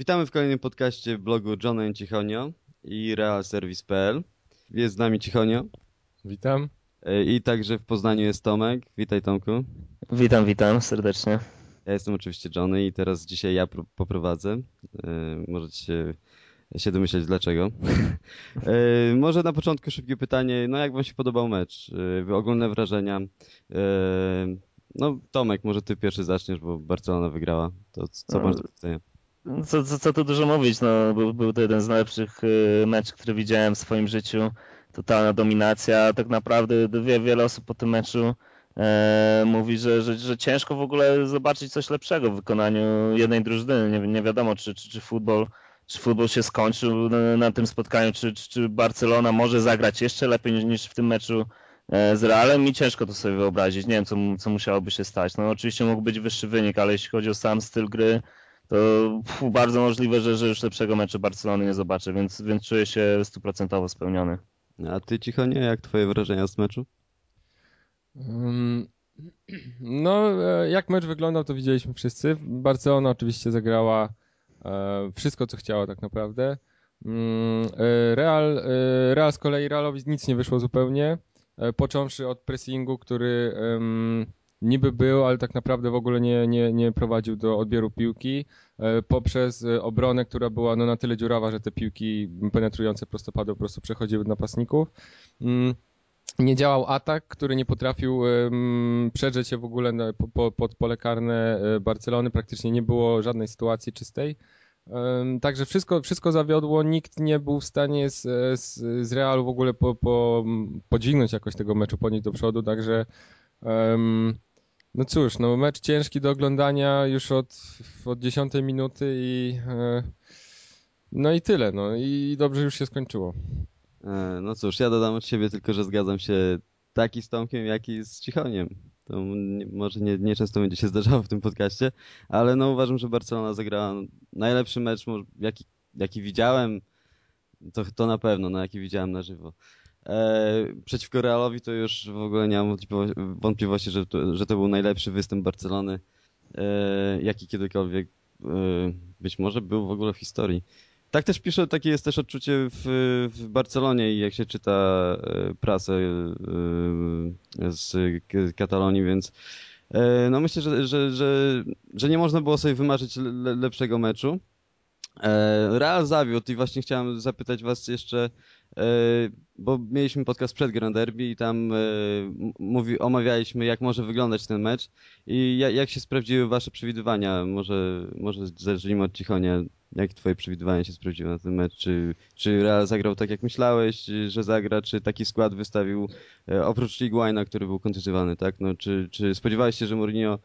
Witamy w kolejnym podcaście blogu Johna Cichonio i realservice.pl. Jest z nami Cichonio. Witam. E, I także w Poznaniu jest Tomek. Witaj Tomku. Witam, witam serdecznie. Ja jestem oczywiście Johnny i teraz dzisiaj ja poprowadzę. E, możecie się, się domyśleć dlaczego. E, może na początku szybkie pytanie, no jak wam się podobał mecz? Ogólne wrażenia. No Tomek, może ty pierwszy zaczniesz, bo Barcelona wygrała. To co no. masz do powiedzenia? Co, co, co tu dużo mówić, no, był, był to jeden z najlepszych y, meczów, który widziałem w swoim życiu. Totalna dominacja. Tak naprawdę wie, wiele osób po tym meczu e, mówi, że, że, że, ciężko w ogóle zobaczyć coś lepszego w wykonaniu jednej drużyny. Nie, nie wiadomo, czy, czy, czy futbol czy futbol się skończył na, na tym spotkaniu, czy, czy, czy, Barcelona może zagrać jeszcze lepiej niż, niż w tym meczu e, z Realem. Mi ciężko to sobie wyobrazić. Nie wiem, co, co musiałoby się stać. No oczywiście mógł być wyższy wynik, ale jeśli chodzi o sam styl gry, to pfu, bardzo możliwe, że, że już lepszego meczu Barcelony nie zobaczę, więc, więc czuję się stuprocentowo spełniony. A ty cicho nie? Jak twoje wrażenia z meczu? Um, no, e, jak mecz wyglądał, to widzieliśmy wszyscy. Barcelona oczywiście zagrała e, wszystko, co chciała tak naprawdę. Mm, e, Real, Real z kolei Realowi nic nie wyszło zupełnie, począwszy od pressingu, który niby był, ale tak naprawdę w ogóle nie, nie, nie prowadził do odbioru piłki, e, poprzez e, obronę, która była no, na tyle dziurawa, że te piłki penetrujące prostopady po prostu przechodziły napastników. Mm, nie działał atak, który nie potrafił przedrzeć się w ogóle po, pod pole karne e, Barcelony. Praktycznie nie było żadnej sytuacji czystej. Także wszystko, wszystko zawiodło. Nikt nie był w stanie z, z, z Realu w ogóle po, po, podźwignąć jakoś tego meczu, ponieść do przodu. Także um, no cóż, no mecz ciężki do oglądania już od, od 10 minuty i e, no i tyle, no i dobrze już się skończyło. E, no cóż, ja dodam od siebie tylko, że zgadzam się taki z Tomkiem, jak i z Cichoniem. To może nie, nie często będzie się zdarzało w tym podcaście, ale no uważam, że Barcelona zagrała najlepszy mecz, jaki, jaki widziałem, to, to na pewno, no jaki widziałem na żywo. E, przeciwko Realowi to już w ogóle nie mam wątpliwości, że to, że to był najlepszy występ Barcelony, e, jaki kiedykolwiek e, być może był w ogóle w historii. Tak też piszę, takie jest też odczucie w, w Barcelonie i jak się czyta e, prasę e, z Katalonii, więc no myślę, że, że, że, że nie można było sobie wymarzyć le, lepszego meczu. Real zawiódł i właśnie chciałem zapytać was jeszcze, bo mieliśmy podcast przed Grand Derby i tam e, mówi, omawialiśmy, jak może wyglądać ten mecz i jak się sprawdziły wasze przewidywania. Może, może zacznijmy od Cichonia. Jak twoje przewidywania się sprawdziły na ten mecz? Czy, czy Real zagrał tak, jak myślałeś, że zagra? Czy taki skład wystawił, e, oprócz Liguaina, który był kontuzjowany, tak? No, czy, czy spodziewałeś się, że Mourinho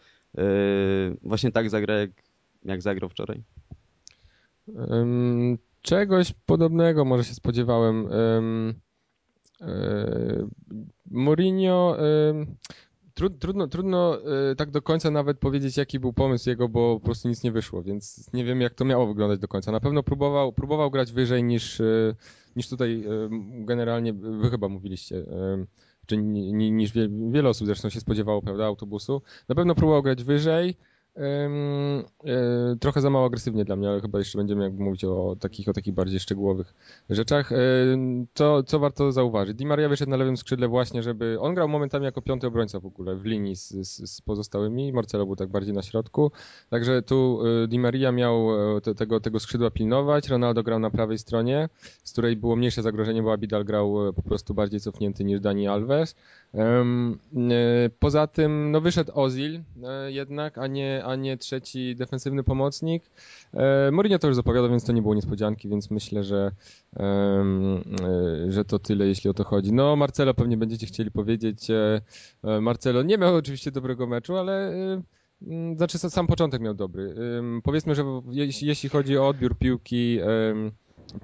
właśnie tak zagra, jak, jak zagrał wczoraj? Czegoś podobnego może się spodziewałem. Um, Mourinho trudno, trudno e, tak do końca nawet powiedzieć, jaki był pomysł jego, bo po prostu nic nie wyszło, więc nie wiem, jak to miało wyglądać do końca. Na pewno próbował, próbował grać wyżej niż, e, niż tutaj generalnie wy chyba mówiliście, czy niż wiele osób zresztą się spodziewało, prawda, autobusu. Na pewno próbował grać wyżej, E, trochę za mało agresywnie dla mnie, ale chyba jeszcze będziemy jakby mówić o takich, o takich bardziej szczegółowych rzeczach. Co, co warto zauważyć? Di Maria wyszedł na lewym skrzydle właśnie, żeby... On grał momentami jako piąty obrońca w ogóle, w linii z, z, z pozostałymi. Marcelo był tak bardziej na środku. Także tu e, Di Maria miał e, te, tego, tego skrzydła pilnować. Ronaldo grał na prawej stronie, z której było mniejsze zagrożenie, bo Abidal grał po prostu bardziej cofnięty niż Dani Alves. Poza tym, no wyszedł Ozil jednak, a nie, a nie trzeci defensywny pomocnik. E, Mourinho to już zapowiadał, więc to nie było niespodzianki, więc myślę, że, e, że to tyle, jeśli o to chodzi. No, Marcelo pewnie będziecie chcieli powiedzieć. E, Marcelo nie miał oczywiście dobrego meczu, ale znaczy sam początek miał dobry. Powiedzmy, że jeśli chodzi o odbiór piłki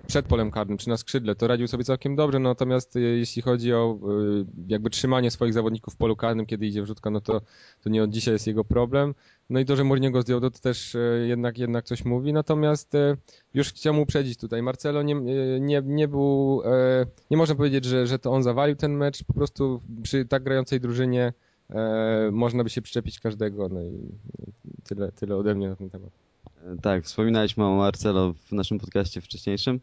przed polem karnym czy na skrzydle, to radził sobie całkiem dobrze, natomiast e, jeśli chodzi o e, jakby trzymanie swoich zawodników w polu karnym, kiedy idzie wrzutka, no to, to nie od dzisiaj jest jego problem. No i to, że Mourinho go zdjął, to też e, jednak, jednak coś mówi, natomiast już chciałem uprzedzić tutaj, Marcelo nie, nie, nie był, nie można powiedzieć, że, że to on zawalił ten mecz, po prostu przy tak grającej drużynie można by się przyczepić każdego, no i tyle, tyle ode mnie na ten temat. Tak, wspominaliśmy o Marcelo w naszym podcaście wcześniejszym.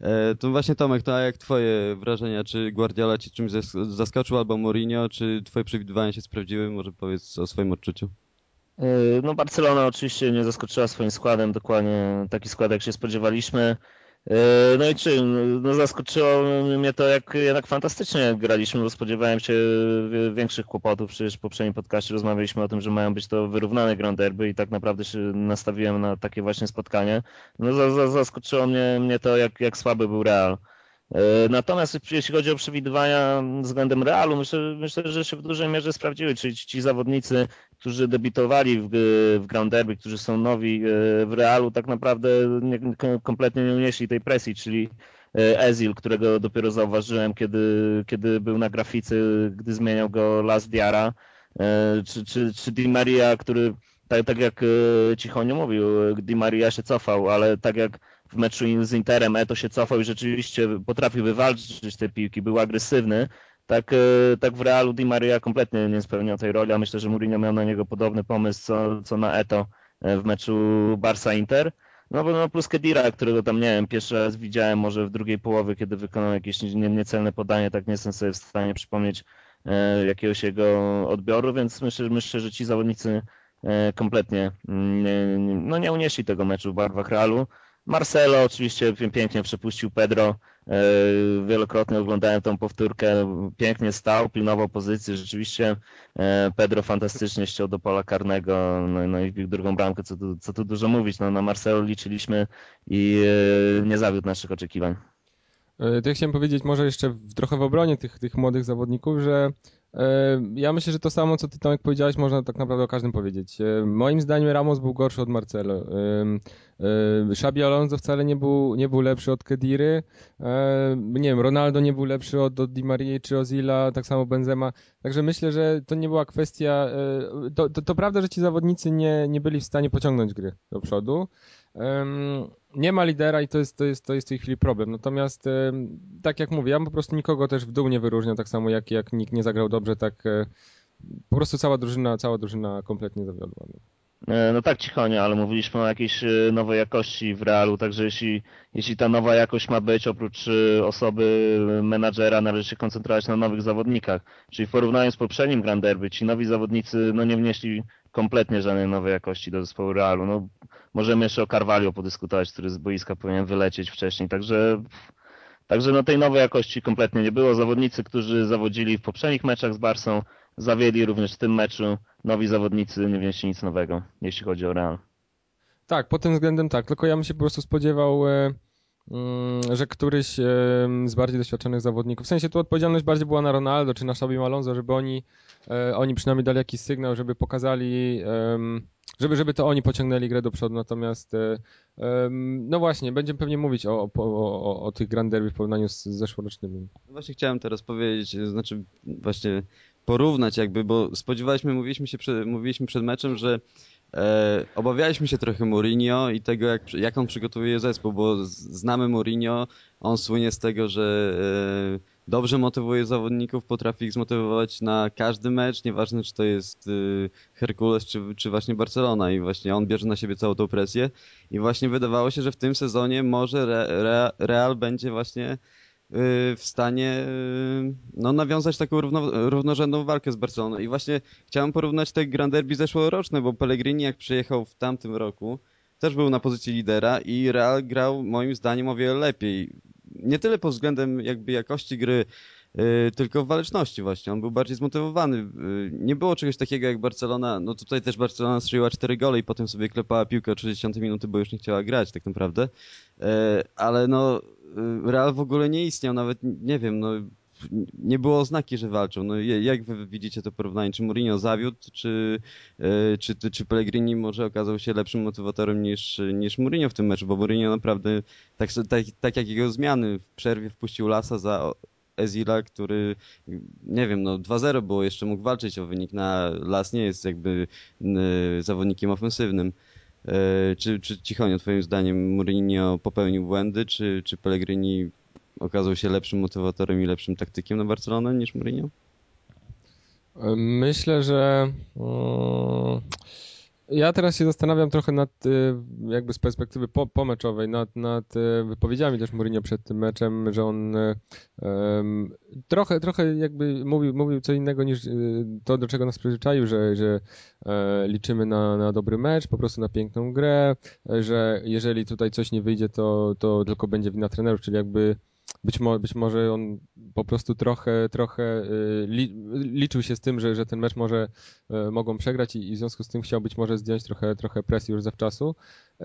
E, to właśnie Tomek, to a jak twoje wrażenia? Czy Guardiola ci czymś zaskoczył albo Mourinho? Czy twoje przewidywania się sprawdziły? Może powiedz o swoim odczuciu. E, no Barcelona oczywiście nie zaskoczyła swoim składem, dokładnie taki skład jak się spodziewaliśmy. E, no i czym? No zaskoczyło mnie to, jak jednak fantastycznie graliśmy, bo spodziewałem się większych kłopotów. Przecież w poprzednim podcaście rozmawialiśmy o tym, że mają być to wyrównane Grand Derby i tak naprawdę się nastawiłem na takie właśnie spotkanie. No zaskoczyło mnie, mnie to, jak, jak słaby był Real. E, natomiast jeśli chodzi o przewidywania względem Realu, myślę, myślę, że się w dużej mierze sprawdziły, czyli ci zawodnicy, którzy debiutowali w, w Grand Derby, którzy są nowi e, w Realu, tak naprawdę nie, kompletnie nie unieśli tej presji, czyli e, Ezil, którego dopiero zauważyłem, kiedy, kiedy był na graficy, gdy zmieniał go Las Diara, czy, czy, czy Di Maria, który tak, tak jak Cichonio mówił, Di Maria się cofał, ale tak jak w meczu z Interem Eto się cofał i rzeczywiście potrafił wywalczyć te piłki, był agresywny. Tak, e, tak w Realu Di Maria kompletnie nie spełniał tej roli, a myślę, że Mourinho miał na niego podobny pomysł co, co na Eto e, w meczu Barça-Inter. No bo no plus Kedira, którego tam nie wiem, pierwszy raz widziałem może w drugiej połowie, kiedy wykonał jakieś nie, niecelne podanie, tak nie jestem sobie w stanie przypomnieć e, jakiegoś jego odbioru, więc myślę, myślę że ci zawodnicy e, kompletnie mm, nie, no nie unieśli tego meczu w barwach Realu. Marcelo oczywiście pięknie przepuścił Pedro. E, wielokrotnie oglądałem tą powtórkę. Pięknie stał, pilnował pozycji. Rzeczywiście e, Pedro fantastycznie ściął do pola karnego no, no i wbił drugą bramkę, co tu, co tu dużo mówić. No, na Marcelo liczyliśmy i e, nie zawiódł naszych oczekiwań. To ja chciałem powiedzieć może jeszcze trochę w obronie tych, tych młodych zawodników, że ja myślę, że to samo, co ty Tomek powiedziałeś, można tak naprawdę o każdym powiedzieć. E, moim zdaniem Ramos był gorszy od Marcelo. E, Xabi Alonso wcale nie był, nie był lepszy od Kediry. Nie wiem, Ronaldo nie był lepszy od, od Di Maria czy Ozila, tak samo Benzema. Także myślę, że to nie była kwestia... To, to, to prawda, że ci zawodnicy nie, nie byli w stanie pociągnąć gry do przodu nie ma lidera i to jest, to jest, to jest w tej chwili problem. Natomiast tak jak mówię, ja po prostu nikogo też w dół nie wyróżniam, tak samo jak, jak nikt nie zagrał dobrze, tak e, po prostu cała drużyna, cała drużyna kompletnie zawiodła. E, no tak, Cichonie, ale mówiliśmy o jakiejś e, nowej jakości w Realu, także jeśli, jeśli ta nowa jakość ma być, oprócz osoby menadżera, należy się koncentrować na nowych zawodnikach. Czyli w porównaniu z poprzednim Grand Derby, ci nowi zawodnicy no nie wnieśli kompletnie żadnej nowej jakości do zespołu Realu. No, możemy jeszcze o Carvalho podyskutować, który z boiska powinien wylecieć wcześniej, także Także no tej nowej jakości kompletnie nie było. Zawodnicy, którzy zawodzili w poprzednich meczach z Barsą, zawiedli również w tym meczu. Nowi zawodnicy nie wnieśli nic nowego, jeśli chodzi o Real. Tak, pod tym względem tak, tylko ja bym się po prostu spodziewał, e, mm, że któryś e, z bardziej doświadczonych zawodników, w sensie tu odpowiedzialność bardziej była na Ronaldo czy na Xabi Alonso, żeby oni, e, oni przynajmniej dali jakiś sygnał, żeby pokazali żeby, żeby to oni pociągnęli grę do przodu, natomiast no właśnie, będziemy pewnie mówić o, o, o, o tych Grand Derby w porównaniu z zeszłorocznymi. Właśnie chciałem teraz powiedzieć, znaczy właśnie porównać jakby, bo spodziewaliśmy, mówiliśmy, się mówiliśmy przed meczem, że e, obawialiśmy się trochę Mourinho i tego, jak, jak on przygotowuje zespół, bo znamy Mourinho, on słynie z tego, że e, dobrze motywuje zawodników, potrafi ich zmotywować na każdy mecz, nieważne czy to jest y, Herkules czy, czy właśnie Barcelona i właśnie on bierze na siebie całą tą presję. I właśnie wydawało się, że w tym sezonie może Real będzie właśnie w stanie y, no, nawiązać taką równo, równorzędną walkę z Barceloną. I właśnie chciałem porównać te Grand Derby zeszłoroczne, bo Pellegrini jak przyjechał w tamtym roku, też był na pozycji lidera i Real grał moim zdaniem o wiele lepiej nie tyle pod względem jakby jakości gry, y, tylko w waleczności właśnie. On był bardziej zmotywowany. Y, nie było czegoś takiego jak Barcelona. No tutaj też Barcelona strzeliła cztery gole i potem sobie klepała piłkę o 30 minuty, bo już nie chciała grać tak naprawdę. Y, ale no Real w ogóle nie istniał, nawet nie wiem, no nie było oznaki, że walczą. No, jak wy widzicie to porównanie? Czy Mourinho zawiódł, czy, czy, czy Pellegrini może okazał się lepszym motywatorem niż, niż Mourinho w tym meczu? Bo Mourinho naprawdę, tak, tak, tak jak jego zmiany w przerwie wpuścił Lasa za Ezila, który, nie wiem, no 2-0 było, jeszcze mógł walczyć o wynik na Las, nie jest jakby zawodnikiem ofensywnym. E, czy, czy Cichonio, twoim zdaniem Mourinho popełnił błędy, czy, czy Pellegrini okazał się lepszym motywatorem i lepszym taktykiem na Barcelonę niż Mourinho? Myślę, że mm, ja teraz się zastanawiam trochę nad, y, jakby z perspektywy po, pomeczowej, nad, nad y, wypowiedziami też Mourinho przed tym meczem, że on um, trochę, trochę jakby mówił, mówił co innego niż to, do czego nas przyzwyczaił, że, że e, liczymy na, na dobry mecz, po prostu na piękną grę, że jeżeli tutaj coś nie wyjdzie, to, to tylko będzie wina trenerów, czyli jakby być, mo być może on po prostu trochę, trochę y, li liczył się z tym, że, że ten mecz może y, mogą przegrać i, i w związku z tym chciał być może zdjąć trochę, trochę presji już zawczasu. Y,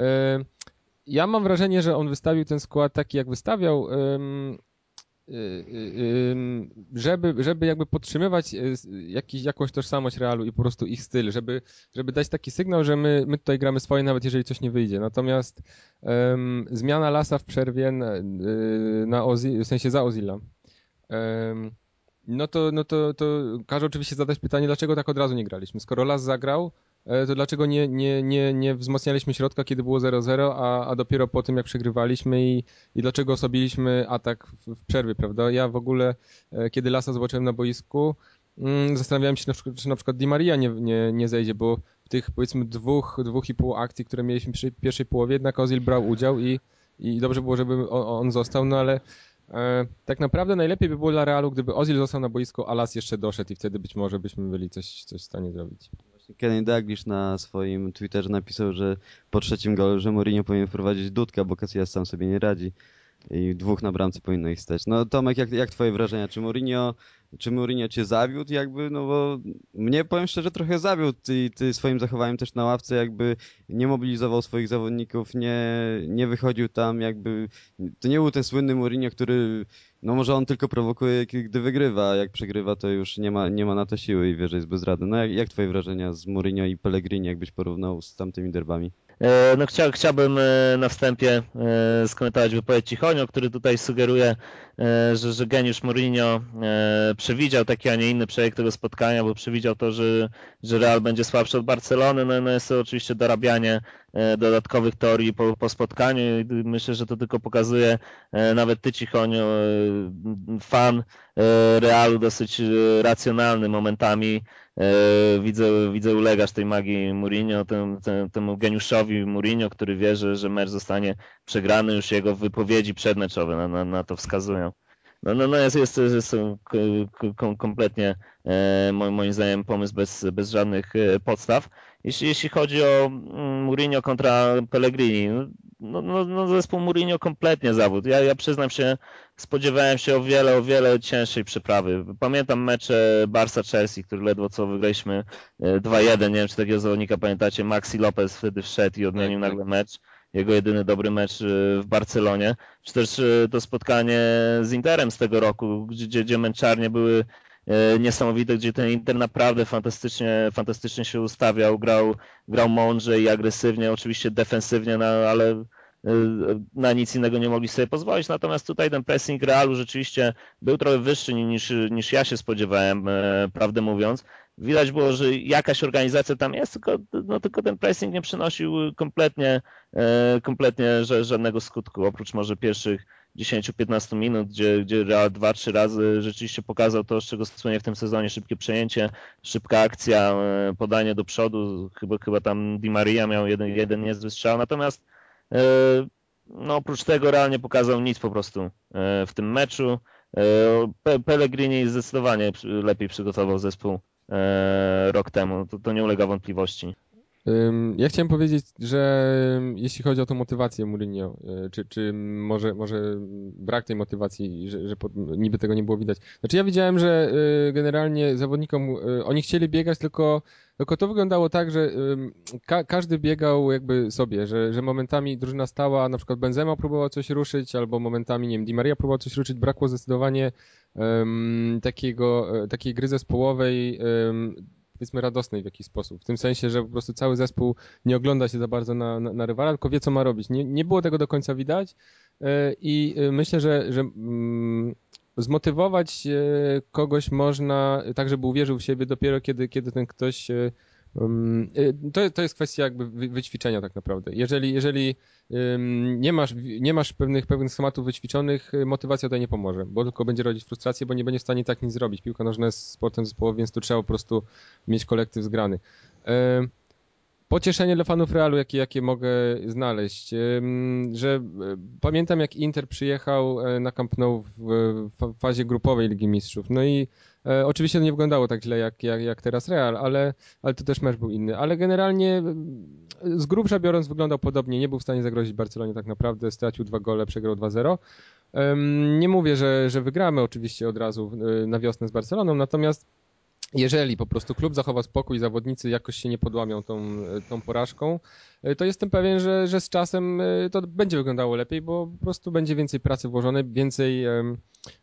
ja mam wrażenie, że on wystawił ten skład taki, jak wystawiał, żeby, żeby jakby podtrzymywać y, jakiś, jakąś tożsamość Realu i po prostu ich styl, żeby, żeby dać taki sygnał, że my, my tutaj gramy swoje, nawet jeżeli coś nie wyjdzie. Natomiast um, zmiana Lasa w przerwie na, na Ozil, w sensie za Ozila, um, no to, no to, to każe oczywiście zadać pytanie, dlaczego tak od razu nie graliśmy. Skoro Las zagrał, to dlaczego nie, nie, nie, nie wzmacnialiśmy środka, kiedy było 0-0, a, a dopiero po tym, jak przegrywaliśmy i, i dlaczego osobiliśmy atak w, w przerwie, prawda? Ja w ogóle, e, kiedy Lasa zobaczyłem na boisku, mm, zastanawiałem się, czy na przykład Di Maria nie, nie, nie zejdzie, bo w tych powiedzmy dwóch, dwóch i pół akcji, które mieliśmy przy pierwszej połowie, jednak Ozil brał udział i, i dobrze było, żeby on, on został, no ale e, tak naprawdę najlepiej by było dla Realu, gdyby Ozil został na boisku, a Las jeszcze doszedł i wtedy być może byśmy byli coś, coś w stanie zrobić. Kenny Dalglish na swoim Twitterze napisał, że po trzecim golu, że Mourinho powinien wprowadzić Dudka, bo Casillas sam sobie nie radzi i dwóch na bramce powinno ich stać. No Tomek, jak, jak twoje wrażenia? Czy Mourinho, czy Mourinho cię zawiódł jakby? No bo mnie powiem szczerze trochę zawiódł ty, ty swoim zachowaniem też na ławce jakby nie mobilizował swoich zawodników, nie, nie wychodził tam jakby, to nie był ten słynny Mourinho, który no może on tylko prowokuje, gdy wygrywa, a jak przegrywa, to już nie ma, nie ma na to siły i wie, że jest bezradny. No jak, jak twoje wrażenia z Mourinho i Pellegrini, jakbyś porównał z tamtymi derbami? E, no chcia, chciałbym e, na wstępie e, skomentować wypowiedź Cichonio, który tutaj sugeruje, że, że geniusz Mourinho przewidział taki, a nie inny projekt tego spotkania, bo przewidział to, że, że Real będzie słabszy od Barcelony. No, no jest to oczywiście dorabianie dodatkowych teorii po, po spotkaniu i myślę, że to tylko pokazuje nawet ty Cichonio, fan Realu dosyć racjonalny momentami, widzę, widzę ulegasz tej magii Mourinho, temu, temu geniuszowi Mourinho, który wierzy, że mecz zostanie przegrany, już jego wypowiedzi przedmeczowe na, na, na to wskazują. No, no, no jest, jest, jest kompletnie e, moim zdaniem pomysł bez, bez żadnych e, podstaw. Jeśli, jeśli chodzi o mm, Mourinho kontra Pellegrini, no, no, no, no zespół Mourinho kompletnie zawód. Ja, ja przyznam się, spodziewałem się o wiele, o wiele cięższej przyprawy. Pamiętam mecze Barca-Chelsea, który ledwo co wygraliśmy 2-1. Nie wiem, czy takiego zawodnika pamiętacie. Maxi Lopez wtedy wszedł i odmienił tak, tak. nagle mecz. Jego jedyny dobry mecz e, w Barcelonie. Czy też e, to spotkanie z Interem z tego roku, gdzie, gdzie męczarnie były E, niesamowite, gdzie ten Inter naprawdę fantastycznie, fantastycznie się ustawiał, grał, grał mądrze i agresywnie, oczywiście defensywnie, no, ale na nic innego nie mogli sobie pozwolić. Natomiast tutaj ten pressing Realu rzeczywiście był trochę wyższy niż, niż ja się spodziewałem, e, prawdę mówiąc. Widać było, że jakaś organizacja tam jest, tylko, no, tylko ten pressing nie przynosił kompletnie, kompletnie żadnego skutku, oprócz może pierwszych 10-15 minut, gdzie, gdzie Real dwa, trzy razy rzeczywiście pokazał to, z czego słynie w tym sezonie, szybkie przejęcie, szybka akcja, e, podanie do przodu, chyba, chyba tam Di Maria miał jeden, jeden niezły strzał, natomiast e, no oprócz tego realnie pokazał nic po prostu e, w tym meczu. Pellegrini zdecydowanie lepiej przygotował zespół rok temu, to, to nie ulega wątpliwości. Ja chciałem powiedzieć, że jeśli chodzi o tą motywację Mourinho, e, czy, czy może, może brak tej motywacji, że, że niby tego nie było widać. Znaczy ja widziałem, że e, generalnie zawodnikom, e, oni chcieli biegać, tylko, tylko to wyglądało tak, że ka każdy biegał jakby sobie, że, że momentami drużyna stała, na przykład Benzema próbował coś ruszyć, albo momentami, nie wiem, Di Maria próbował coś ruszyć, brakło zdecydowanie um, takiego, takiej gry zespołowej, um, powiedzmy radosnej w jakiś sposób. W tym sensie, że po prostu cały zespół nie ogląda się za bardzo na, na, na rywala, tylko wie, co ma robić. Nie, nie było tego do końca widać e, i e, myślę, że, że mm, zmotywować e, kogoś można tak, żeby uwierzył w siebie dopiero kiedy, kiedy ten ktoś to, to jest kwestia jakby wyćwiczenia tak naprawdę. Jeżeli, jeżeli nie masz, nie masz pewnych, pewnych schematów wyćwiczonych, y, motywacja tutaj nie pomoże, bo tylko będzie rodzić frustrację, bo nie będzie w stanie tak nic zrobić. Piłka nożna jest sportem zespołowym, więc tu trzeba po prostu mieć kolektyw zgrany. pocieszenie dla fanów Realu, jakie, jakie mogę znaleźć, że pamiętam jak Inter przyjechał na Camp Nou w fazie grupowej Ligi Mistrzów, no i e, oczywiście to nie wyglądało tak źle jak, jak, jak teraz Real, ale, ale to też mecz był inny, ale generalnie z grubsza biorąc wyglądał podobnie, nie był w stanie zagrozić Barcelonie tak naprawdę, stracił dwa gole, przegrał 2-0. Nie mówię, że, że wygramy oczywiście od razu na wiosnę z Barceloną, natomiast jeżeli po prostu klub zachowa spokój, zawodnicy jakoś się nie podłamią tą, tą porażką, e, to jestem pewien, że, że z czasem e, to będzie wyglądało lepiej, bo po prostu będzie więcej pracy włożone, więcej,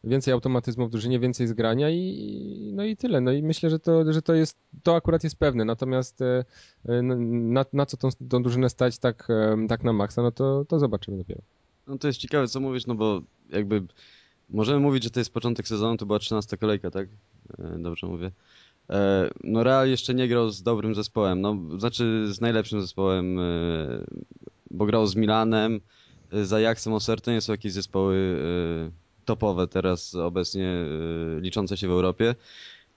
więcej automatyzmu w drużynie, więcej zgrania i, no i tyle. No i myślę, że to, że to jest, to akurat jest pewne. Natomiast e, na, na co tą, tą drużynę stać tak, tak na maksa, no to, to zobaczymy dopiero. No to jest ciekawe, co mówisz, no bo jakby możemy mówić, że to jest początek sezonu, to była 13 kolejka, tak? Dobrze mówię. E, no Real jeszcze nie grał z dobrym zespołem, no znaczy z najlepszym zespołem, e, bo grał z Milanem, e, z Ajaxem, Oser, to nie są jakieś zespoły topowe teraz obecnie liczące się w Europie.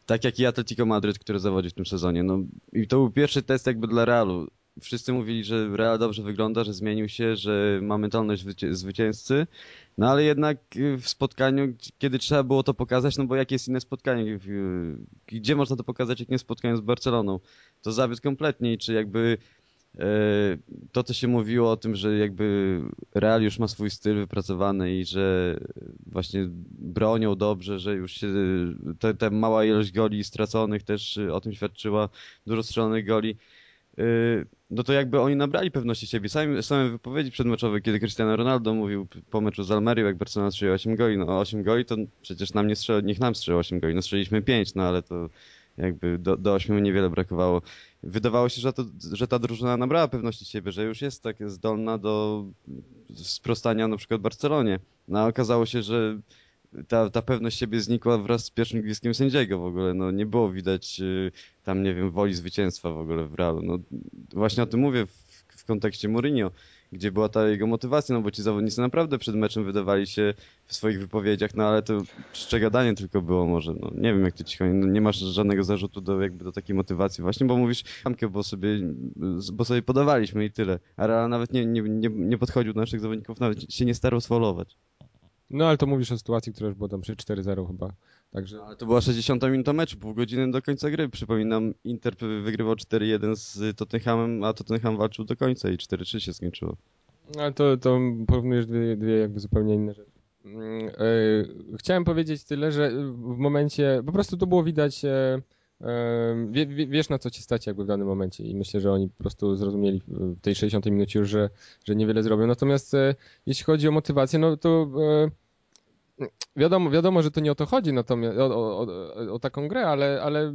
Tak jak i Atletico Madryt, który zawodzi w tym sezonie. No i to był pierwszy test jakby dla Realu. Wszyscy mówili, że Real dobrze wygląda, że zmienił się, że ma mentalność zwycięzcy. No ale jednak y, w spotkaniu, kiedy trzeba było to pokazać, no bo jakie jest inne spotkanie? Gdzie można to pokazać, jak nie spotkanie z Barceloną? To zawiódł kompletnie i czy jakby e, to, co się mówiło o tym, że jakby Real już ma swój styl wypracowany i że właśnie bronią dobrze, że już się ta mała ilość goli straconych też o tym świadczyła, dużo strzelonych goli. Y, no to jakby oni nabrali pewności siebie. Same, same wypowiedzi przedmeczowe, kiedy Cristiano Ronaldo mówił po meczu z Almerią, jak Barcelona strzeliła 8 goli, no 8 goli to przecież nam nie strzeli, niech nam strzeli 8 goli, no strzeliliśmy 5, no ale to jakby do, do 8 niewiele brakowało. Wydawało się, że, to, że ta drużyna nabrała pewności siebie, że już jest tak zdolna do sprostania na przykład Barcelonie. No a okazało się, że ta, ta pewność siebie znikła wraz z pierwszym gwizdkiem sędziego w ogóle. No, nie było widać y, tam, nie wiem, woli zwycięstwa w ogóle w Realu. No, właśnie o tym mówię w, w kontekście Mourinho, gdzie była ta jego motywacja, no bo ci zawodnicy naprawdę przed meczem wydawali się w swoich wypowiedziach, no ale to szczegadanie tylko było może. No, nie wiem, jak ty cicho, no, nie masz żadnego zarzutu do, jakby do takiej motywacji właśnie, bo mówisz tamkę, bo sobie, bo sobie podawaliśmy i tyle. A Real nawet nie, nie, nie, nie podchodził do naszych zawodników, nawet się nie starał sfaulować. No ale to mówisz o sytuacji, która już była tam przy 4-0 chyba. Także... Ale to była 60 minuta meczu, pół godziny do końca gry. Przypominam, Inter wygrywał 4-1 z Tottenhamem, a Tottenham walczył do końca i 4-3 się skończyło. Ale to, to porównujesz dwie, dwie jakby zupełnie inne rzeczy. Yy, chciałem powiedzieć tyle, że w momencie, po prostu to było widać... Yy, Wie, wiesz na co ci stać jakby w danym momencie i myślę, że oni po prostu zrozumieli w tej 60 minucie już, że, że niewiele zrobią. Natomiast e, jeśli chodzi o motywację, no to e, Wiadomo, wiadomo, że to nie o to chodzi natomiast, o, o, o, o, taką grę, ale, ale e,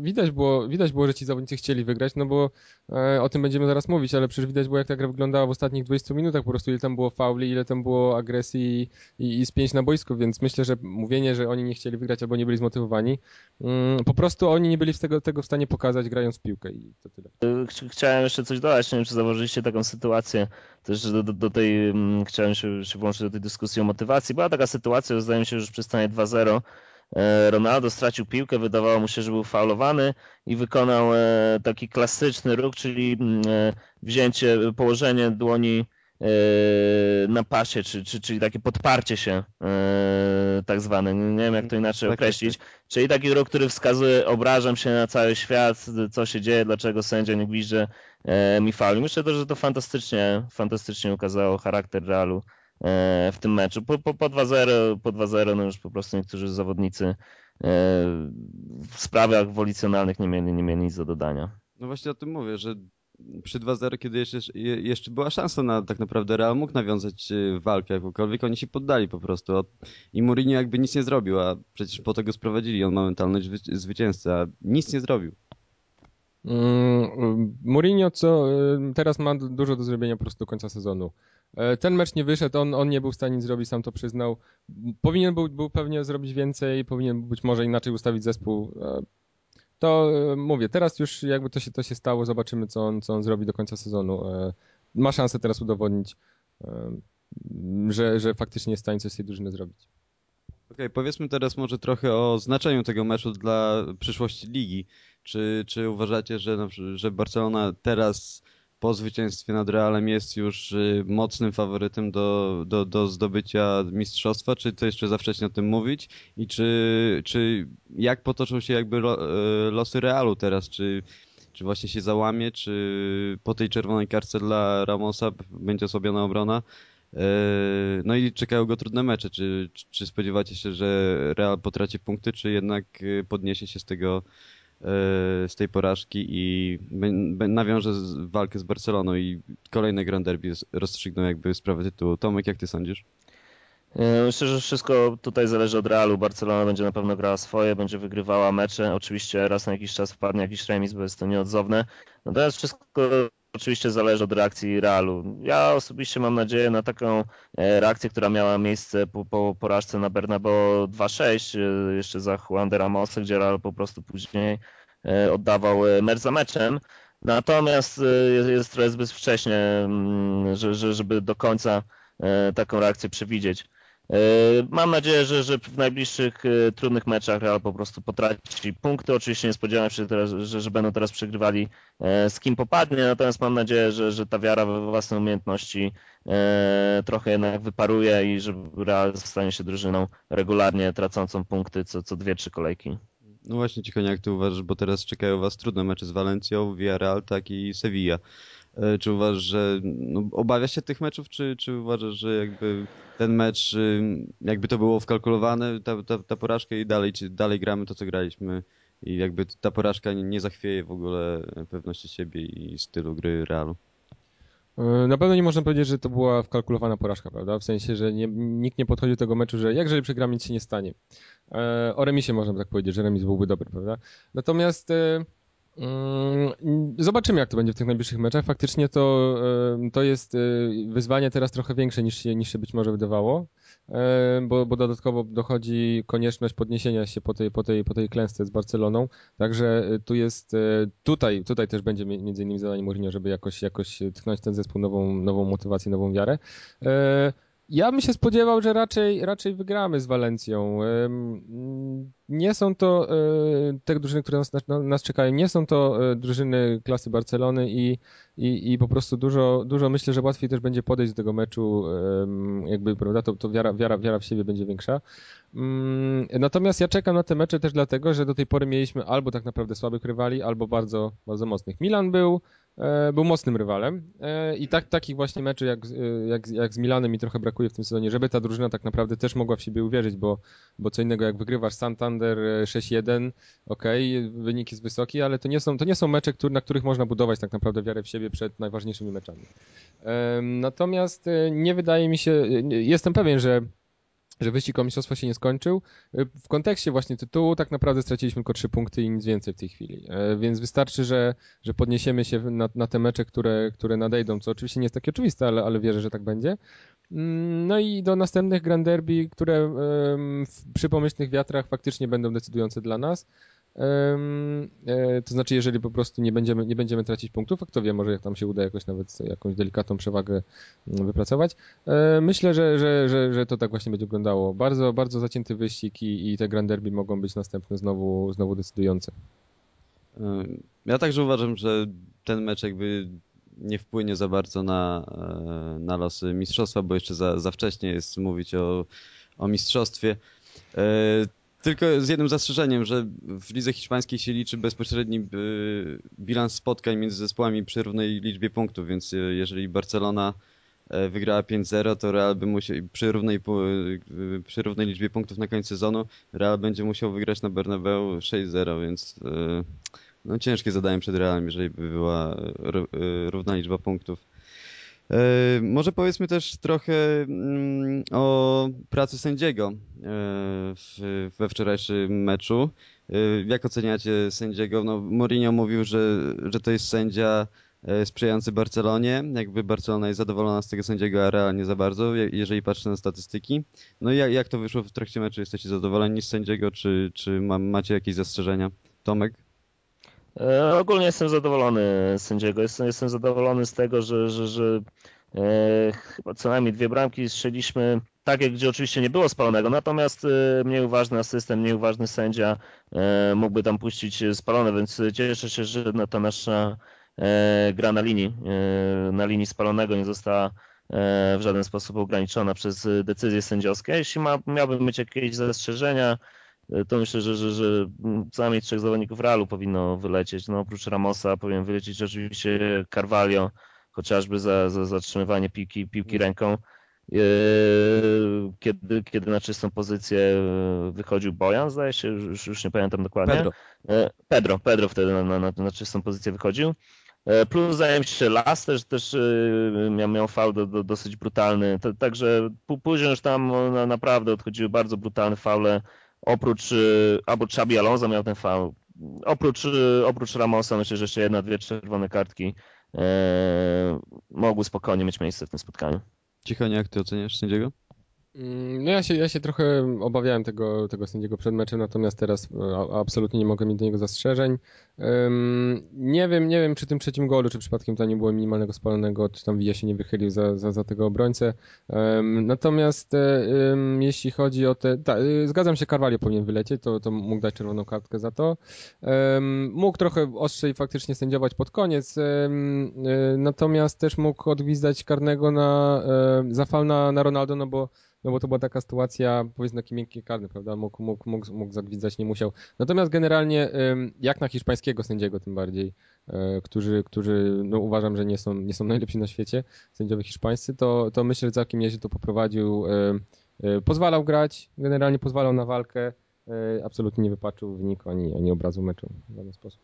widać, było, widać było, że ci zawodnicy chcieli wygrać, no bo e, o tym będziemy zaraz mówić, ale przecież widać było, jak ta gra wyglądała w ostatnich 20 minutach, po prostu ile tam było fauli, ile tam było agresji i, i spięć na boisku, więc myślę, że mówienie, że oni nie chcieli wygrać albo nie byli zmotywowani, mm, po prostu oni nie byli tego, tego w stanie pokazać grając piłkę i to tyle. Chciałem jeszcze coś dodać, nie wiem, czy zauważyliście taką sytuację, też do, do, do tej, mm, chciałem się, się włączyć do tej dyskusji o motywacji. Była taka sytuacja, zdaje mi się, że już przy stanie 2-0 e, Ronaldo stracił piłkę, wydawało mu się, że był faulowany i wykonał e, taki klasyczny ruch, czyli mm, e, wzięcie, położenie dłoni na pasie, czy, czy, czyli takie podparcie się tak zwane, nie wiem jak to inaczej tak, tak, określić, tak. czyli taki ruch, który wskazuje, obrażam się na cały świat, co się dzieje, dlaczego sędzia nie gwizdże mi fauli. Myślę też, że to fantastycznie, fantastycznie ukazało charakter Realu E, w tym meczu. Po, po, po 2-0, po 2-0 no już po prostu niektórzy zawodnicy e, w sprawach wolicjonalnych nie mieli, nie mieli nic do dodania. No właśnie o tym mówię, że przy 2-0, kiedy jeszcze, jeszcze była szansa na tak naprawdę Real mógł nawiązać e, walkę jakąkolwiek, oni się poddali po prostu. I Mourinho jakby nic nie zrobił, a przecież po tego sprowadzili, on ma mentalność a nic nie zrobił. Mm, Mourinho co teraz ma dużo do zrobienia po prostu do końca sezonu. E, ten mecz nie wyszedł, on, on nie był w stanie nic zrobić, sam to przyznał. Powinien był, był pewnie zrobić więcej, powinien być może inaczej ustawić zespół. E, to e, mówię, teraz już jakby to się, to się stało, zobaczymy co on, co on zrobi do końca sezonu. Ma szansę teraz udowodnić, że, że faktycznie jest w stanie coś z tej drużyny zrobić. okay, powiedzmy teraz może trochę o znaczeniu tego meczu dla przyszłości ligi. Czy, czy uważacie, że, że Barcelona teraz po zwycięstwie nad Realem jest już y, mocnym faworytem do, do, do zdobycia mistrzostwa, czy to jeszcze za wcześnie o tym mówić? I czy, czy jak potoczą się jakby y, losy Realu teraz? Czy, czy właśnie się załamie, czy po tej czerwonej karce dla Ramosa będzie osłabiona obrona? Y, no i czekają go trudne mecze. Czy, czy spodziewacie się, że Real potraci punkty, czy jednak podniesie się z tego z tej porażki i nawiąże walkę z Barceloną i kolejne Grand Derby rozstrzygną jakby sprawę tytułu. Tomek, jak ty sądzisz? E, myślę, że wszystko tutaj zależy od Realu. Barcelona będzie na pewno grała swoje, będzie wygrywała mecze. Oczywiście raz na jakiś czas wpadnie jakiś remis, bo jest to nieodzowne. Natomiast wszystko oczywiście zależy od reakcji Realu. Ja osobiście mam nadzieję na taką e, reakcję, która miała miejsce po, po porażce na Bernabeu 2-6, e, jeszcze za Juan de Ramos, gdzie Real po prostu później e, oddawał mecz za meczem. Natomiast jest, jest trochę zbyt wcześnie, mm, żeby do końca taką reakcję przewidzieć. E, mam nadzieję, że, że w najbliższych e, trudnych meczach Real po prostu potraci punkty. Oczywiście nie spodziewam się, że, że będą teraz przegrywali e, z kim popadnie, natomiast mam nadzieję, że, że ta wiara we własne umiejętności trochę jednak wyparuje i że Real stanie się drużyną regularnie tracącą punkty co, co dwie, trzy kolejki. No właśnie, Cicho, jak ty uważasz, bo teraz czekają was trudne mecze z Walencją, Villarreal, tak i Sevilla. E, czy uważasz, że no, obawiasz się tych meczów, czy, czy uważasz, że jakby ten mecz, y, jakby to było wkalkulowane, ta, ta, ta porażka i dalej, czy dalej gramy to, co graliśmy i jakby ta porażka nie, zachwieje w ogóle pewności siebie i stylu gry Realu? E, na pewno nie można powiedzieć, że to była wkalkulowana porażka, prawda? W sensie, że nie, nikt nie podchodzi do tego meczu, że jak jeżeli przegramy, nic się nie stanie. E, o remisie można tak powiedzieć, że remis byłby dobry, prawda? Natomiast Mm, zobaczymy, jak to będzie w tych najbliższych meczach. Faktycznie to, to jest y, wyzwanie teraz trochę większe niż się, niż się być może wydawało, bo, bo dodatkowo dochodzi konieczność podniesienia się po tej, po tej, po tej klęsce z Barceloną. Także y, tu jest, tutaj, tutaj też będzie między innymi zadanie Mourinho, żeby jakoś, jakoś tknąć ten zespół nową, nową motywację, nową wiarę. Ja bym się spodziewał, że raczej, raczej wygramy z Walencją. Nie są to e, te drużyny, które nas, nas czekają, nie są to e, drużyny klasy Barcelony i, i, i po prostu dużo, dużo myślę, że łatwiej też będzie podejść do tego meczu, jakby, prawda, to, to wiara, wiara, wiara w siebie będzie większa. Mm, natomiast ja czekam na te mecze też dlatego, że do tej pory mieliśmy albo tak naprawdę słabych rywali, albo bardzo, bardzo mocnych. Milan był był mocnym rywalem e, i tak, takich właśnie meczy jak, e, jak, jak z Milanem mi trochę brakuje w tym sezonie, żeby ta drużyna tak naprawdę też mogła w siebie uwierzyć, bo, bo co innego jak wygrywasz Santander 6-1, okej, okay, wynik jest wysoki, ale to nie są, to nie są mecze, który, na których można budować tak naprawdę wiarę w siebie przed najważniejszymi meczami. Natomiast nie wydaje mi się, jestem pewien, że że wyścig o mistrzostwo się nie skończył. W kontekście właśnie tytułu tak naprawdę straciliśmy tylko trzy punkty i nic więcej w tej chwili. E, więc wystarczy, że, że podniesiemy się na, na te mecze, które, które nadejdą, co oczywiście nie jest takie oczywiste, ale, ale wierzę, że tak będzie. Mm, no i do następnych Grand Derby, które przy pomyślnych wiatrach faktycznie będą decydujące dla nas. E, to znaczy, jeżeli po prostu nie będziemy, nie będziemy tracić punktów, a kto wie, może jak tam się uda jakoś nawet jakąś delikatną przewagę mm, wypracować. E, myślę, że, że, że, że to tak właśnie będzie wyglądało. Bardzo, bardzo zacięty wyścig i, i te Grand Derby mogą być następne znowu, znowu decydujące. Ja także uważam, że ten mecz jakby nie wpłynie za bardzo na, e, na losy mistrzostwa, bo jeszcze za, za wcześnie jest mówić o, o mistrzostwie. Tylko z jednym zastrzeżeniem, że w lidze hiszpańskiej się liczy bezpośredni y, bilans spotkań między zespołami przy równej liczbie punktów, więc y, jeżeli Barcelona e, wygrała 5-0, to Real by musiał, przy równej, y, przy równej liczbie punktów na koniec sezonu, Real będzie musiał wygrać na Bernabeu 6-0, więc no, ciężkie zadanie przed Realem, jeżeli by była równa liczba punktów. E, może powiedzmy też trochę mm, o pracy sędziego e, we wczorajszym meczu. E, jak oceniacie sędziego? No, Mourinho mówił, że, że to jest sędzia sprzyjający Barcelonie. Jakby Barcelona jest zadowolona z tego sędziego, a Real nie za bardzo, jeżeli patrzę na statystyki. No i jak, jak to wyszło w trakcie meczu? Jesteście zadowoleni z sędziego, czy, czy ma, macie jakieś zastrzeżenia? Tomek? E, ogólnie jestem zadowolony z sędziego. Jestem, jestem zadowolony z tego, że, że, że e, chyba co najmniej dwie bramki strzeliśmy takie, gdzie oczywiście nie było spalonego, natomiast mniej uważny asystent, mniej uważny sędzia mógłby tam puścić spalone, więc cieszę się, że ta nasza gra na linii, na linii spalonego nie została w żaden sposób ograniczona przez decyzje sędziowskie. Jeśli ma, miałbym mieć jakieś zastrzeżenia, to myślę, że, że, że co najmniej trzech zawodników Realu powinno wylecieć. No, oprócz Ramosa powinien wylecieć oczywiście Carvalho, chociażby za, za zatrzymywanie piłki, piłki ręką. E, kiedy, kiedy na czystą pozycję wychodził Bojan, zdaje się, już, już nie pamiętam dokładnie. Pedro. E, Pedro, Pedro wtedy na, na, na czystą pozycję wychodził. E, plus mi się, Las też, też miał, miał faul do, do, dosyć brutalny. Także później już tam naprawdę odchodziły bardzo brutalne faule oprócz y, albo Xabi Alonso miał ten faul. Oprócz, y, oprócz Ramosa myślę, że jeszcze jedna, dwie czerwone kartki e, mogły spokojnie mieć miejsce w tym spotkaniu. Cicho, jak ty oceniasz sędziego? Mm, no ja się, ja się trochę obawiałem tego, tego sędziego przed meczem, natomiast teraz e, absolutnie nie mogę mieć do niego zastrzeżeń. Nie wiem, nie wiem przy tym trzecim golu, czy przypadkiem tam nie było minimalnego spalonego, czy tam Villa się nie wychylił za, za, za tego obrońcę. Natomiast e, jeśli chodzi o te... Ta, e, zgadzam się, Carvalho powinien wylecieć, to, to mógł dać czerwoną kartkę za to. Mógł trochę ostrzej faktycznie sędziować pod koniec, natomiast też mógł odgwizdać karnego na, za fal na, na Ronaldo, no bo no bo to była taka sytuacja, powiedzmy taki miękki karny, prawda, mógł, mógł, mógł, mógł zagwizdać, nie musiał. Natomiast generalnie, jak na hiszpańskiego sędziego tym bardziej, e, którzy, którzy no uważam, że nie są, nie są najlepsi na świecie, sędziowie hiszpańscy, to, to myślę, że całkiem nieźle to poprowadził, e, pozwalał grać, generalnie pozwalał na walkę, absolutnie nie wypaczył wyniku ani, ani obrazu meczu w żaden sposób.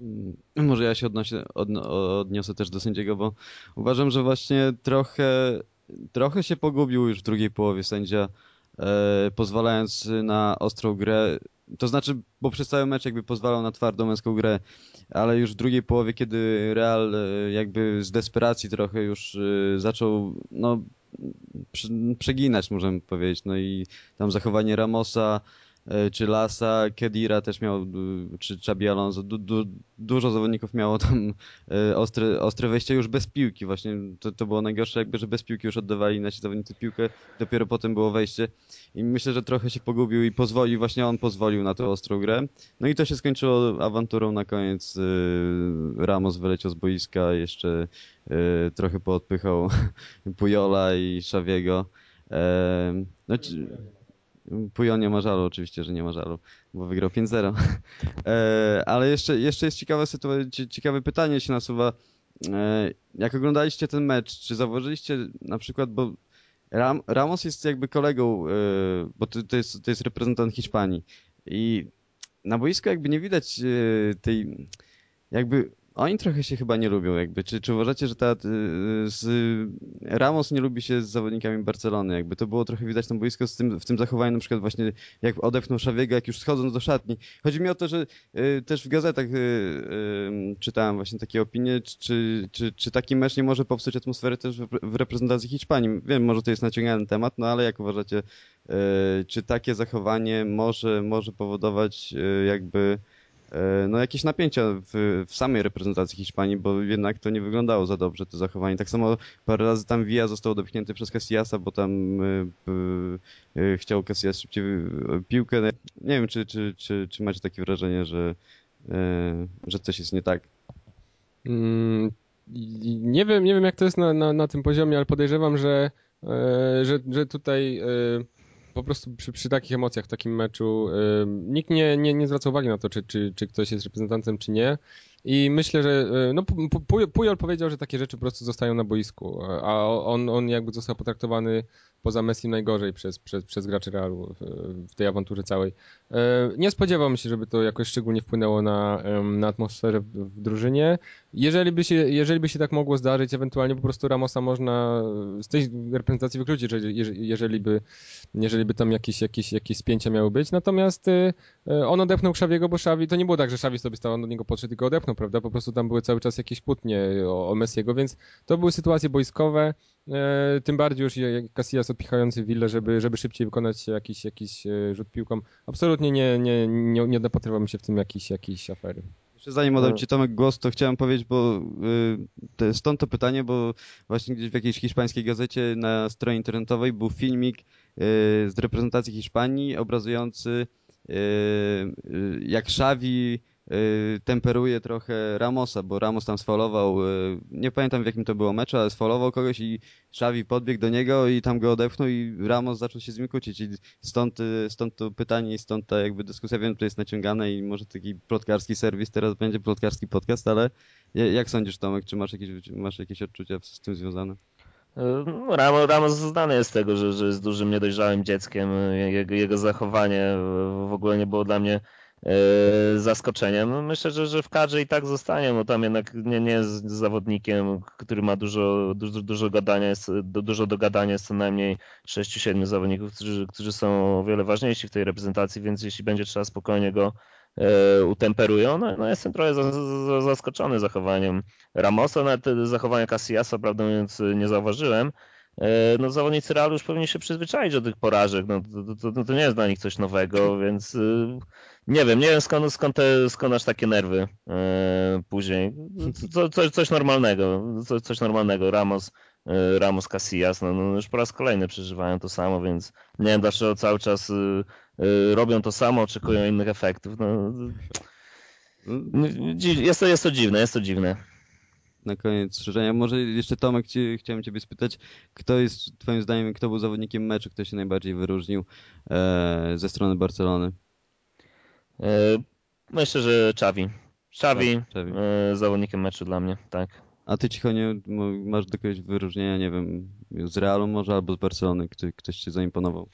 Mm, może ja się odnoszę, odniosę też do sędziego, bo uważam, że właśnie trochę trochę się pogubił już w drugiej połowie sędzia, e, pozwalając na ostrą grę. To znaczy, bo przez cały mecz jakby pozwalał na twardą męską grę, ale już w drugiej połowie, kiedy Real e, jakby z desperacji trochę już e, zaczął, no, przeginać, możemy powiedzieć. No i tam zachowanie Ramosa, czy Lasa, Kedira też miał, e, czy Chabi Alonso, du, du, dużo zawodników miało tam e, ostre, ostre wejście już bez piłki. Właśnie, to, to było najgorsze jakby, że bez piłki już oddawali nasi zawodnicy piłkę, dopiero potem było wejście. I myślę, że trochę się pogubił i pozwolił, właśnie on pozwolił na tę ostrą grę, no i to się skończyło awanturą na koniec, Ramos wyleciał z boiska, jeszcze trochę poodpychał Pujola i Szawiego, no, Pujon nie ma żalu, oczywiście, że nie ma żalu, bo wygrał 5-0. E, ale jeszcze, jeszcze jest ciekawe, ciekawe pytanie się nasuwa. E, jak oglądaliście ten mecz, czy zauważyliście na przykład, bo Ram, Ramos jest jakby kolegą, e, bo to, to, jest, to jest reprezentant Hiszpanii i na boisku jakby nie widać tej jakby oni trochę się chyba nie lubią, jakby. Czy, czy uważacie, że ta, y, z, Ramos nie lubi się z zawodnikami Barcelony? Jakby to było trochę widać na boisku z tym, w tym zachowaniu, na przykład właśnie jak odepchnął Szawiego, jak już schodząc do szatni. Chodzi mi o to, że y, też w gazetach y, y, czytałem właśnie takie opinie, czy, czy, czy taki mecz nie może popsuć atmosfery też w, w reprezentacji Hiszpanii. Wiem, może to jest naciągany temat, no ale jak uważacie, y, czy takie zachowanie może, może powodować y, jakby no jakieś napięcia w, w, samej reprezentacji Hiszpanii, bo jednak to nie wyglądało za dobrze, to zachowanie. Tak samo parę razy tam Villa został dopchnięty przez Casillasa, bo tam y, y, chciał Casillas szybciej piłkę. Nie wiem, czy, czy, czy, czy macie takie wrażenie, że, y, że coś jest nie tak? Mm, nie wiem, nie wiem jak to jest na, na, na tym poziomie, ale podejrzewam, że, że, że tutaj po prostu przy, przy takich emocjach, w takim meczu nikt nie, nie, nie zwraca uwagi na to, czy, czy, czy ktoś jest reprezentantem, czy nie. I myślę, że y, no, Pujol powiedział, że takie rzeczy po prostu zostają na boisku, a on, on jakby został potraktowany poza Messi najgorzej przez, przez, przez graczy Realu w, tej awanturze całej. E, nie spodziewam się, żeby to jakoś szczególnie wpłynęło na, na atmosferę w, drużynie. Jeżeli by, się, jeżeli by się tak mogło zdarzyć, ewentualnie po prostu Ramosa można z tej reprezentacji wykluczyć, jeżeli, jeżeli, by, jeżeli by tam jakieś, jakieś, jakieś spięcia miały być. Natomiast e, on odepnął Szawiego, bo Szawi, to nie było tak, że Szawi sobie stał do niego podszedł i go odepnął, prawda? Po prostu tam były cały czas jakieś kłótnie o, o Messiego, więc to były sytuacje boiskowe. E, tym bardziej już Casillas odpychający Willę, żeby, żeby szybciej wykonać jakiś, jakiś rzut piłką. Absolutnie nie, nie, nie, nie dopatrywałbym się w tym jakiejś, jakiejś afery. Jeszcze zanim oddam Ci Tomek głos, to chciałem powiedzieć, bo y, stąd to pytanie, bo właśnie gdzieś w jakiejś hiszpańskiej gazecie na stronie internetowej był filmik y, z reprezentacji Hiszpanii obrazujący y, jak Xavi temperuje trochę Ramosa, bo Ramos tam sfaulował, y, nie pamiętam w jakim to było meczu, ale sfaulował kogoś i Xavi podbiegł do niego i tam go odepchnął i Ramos zaczął się z nim kłócić i stąd, y, stąd to pytanie i stąd ta jakby dyskusja, wiem, że jest naciągane i może taki plotkarski serwis, teraz będzie plotkarski podcast, ale jak sądzisz Tomek, czy masz jakieś, masz jakieś odczucia z tym związane? Ramos, Ramos znany jest z tego, że, że jest dużym niedojrzałym dzieckiem. Jego, jego zachowanie w ogóle nie było dla mnie zaskoczeniem. No, myślę, że, że w kadrze i tak zostanie, bo tam jednak nie, nie jest zawodnikiem, który ma dużo, dużo, dużo gadania, jest, dużo do gadania, jest co najmniej 6-7 zawodników, którzy, którzy są o wiele ważniejsi w tej reprezentacji, więc jeśli będzie trzeba spokojnie go e, utemperują. No, no jestem trochę zaskoczony zachowaniem Ramosa, nawet zachowania Casillasa, prawdę mówiąc, nie zauważyłem. E, no zawodnicy Realu już powinni się przyzwyczaić do tych porażek, no to, to, to nie jest dla nich coś nowego, więc y, nie wiem, nie wiem skąd, skąd, te, skąd aż takie nerwy e, później. Co, coś, coś normalnego, co, coś normalnego. Ramos, e, Ramos Casillas, no, no, już po raz kolejny przeżywają to samo, więc nie wiem dlaczego cały czas y, y, robią to samo, oczekują innych efektów. No, jest, to, jest to dziwne, jest to dziwne na koniec szerzenia. Może jeszcze Tomek, ci, chciałem Ciebie spytać, kto jest Twoim zdaniem, kto był zawodnikiem meczu, kto się najbardziej wyróżnił e, ze strony Barcelony? E, myślę, że Xavi. Xavi, Xavi. E, zawodnikiem meczu dla mnie, tak. A ty Cichonie masz do jakiegoś wyróżnienia, nie wiem, z Realu może albo z Barcelony, Kto, ktoś Cię zaimponował?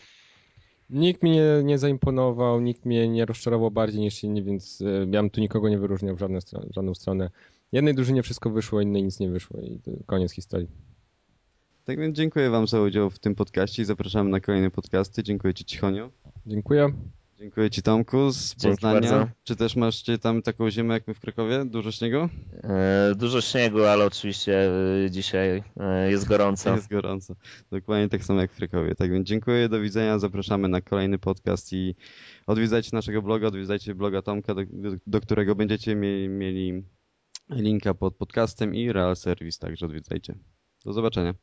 Nikt mi nie, nie zaimponował, nikt mnie nie rozczarował bardziej niż inni, więc e, ja bym tu nikogo nie wyróżniał w żadną, w żadną stronę. Jednej drużynie wszystko wyszło, innej nic nie wyszło i koniec historii. Tak więc dziękuję Wam za udział w tym podcaście i zapraszamy na kolejne podcasty. Dziękuję Ci Cichonio. Dziękuję. Dziękuję Ci Tomku z Poznania. Bardzo. Czy też masz tam taką zimę jak my w Krakowie? Dużo śniegu? E, dużo śniegu, ale oczywiście e, dzisiaj e, jest gorąco. Jest gorąco. Dokładnie tak samo jak w Krakowie. Tak więc dziękuję, do widzenia. Zapraszamy na kolejny podcast i odwiedzajcie naszego bloga, odwiedzajcie bloga Tomka, do, do, do którego będziecie mieli, mieli linka pod podcastem i Real Service, także odwiedzajcie. Do zobaczenia.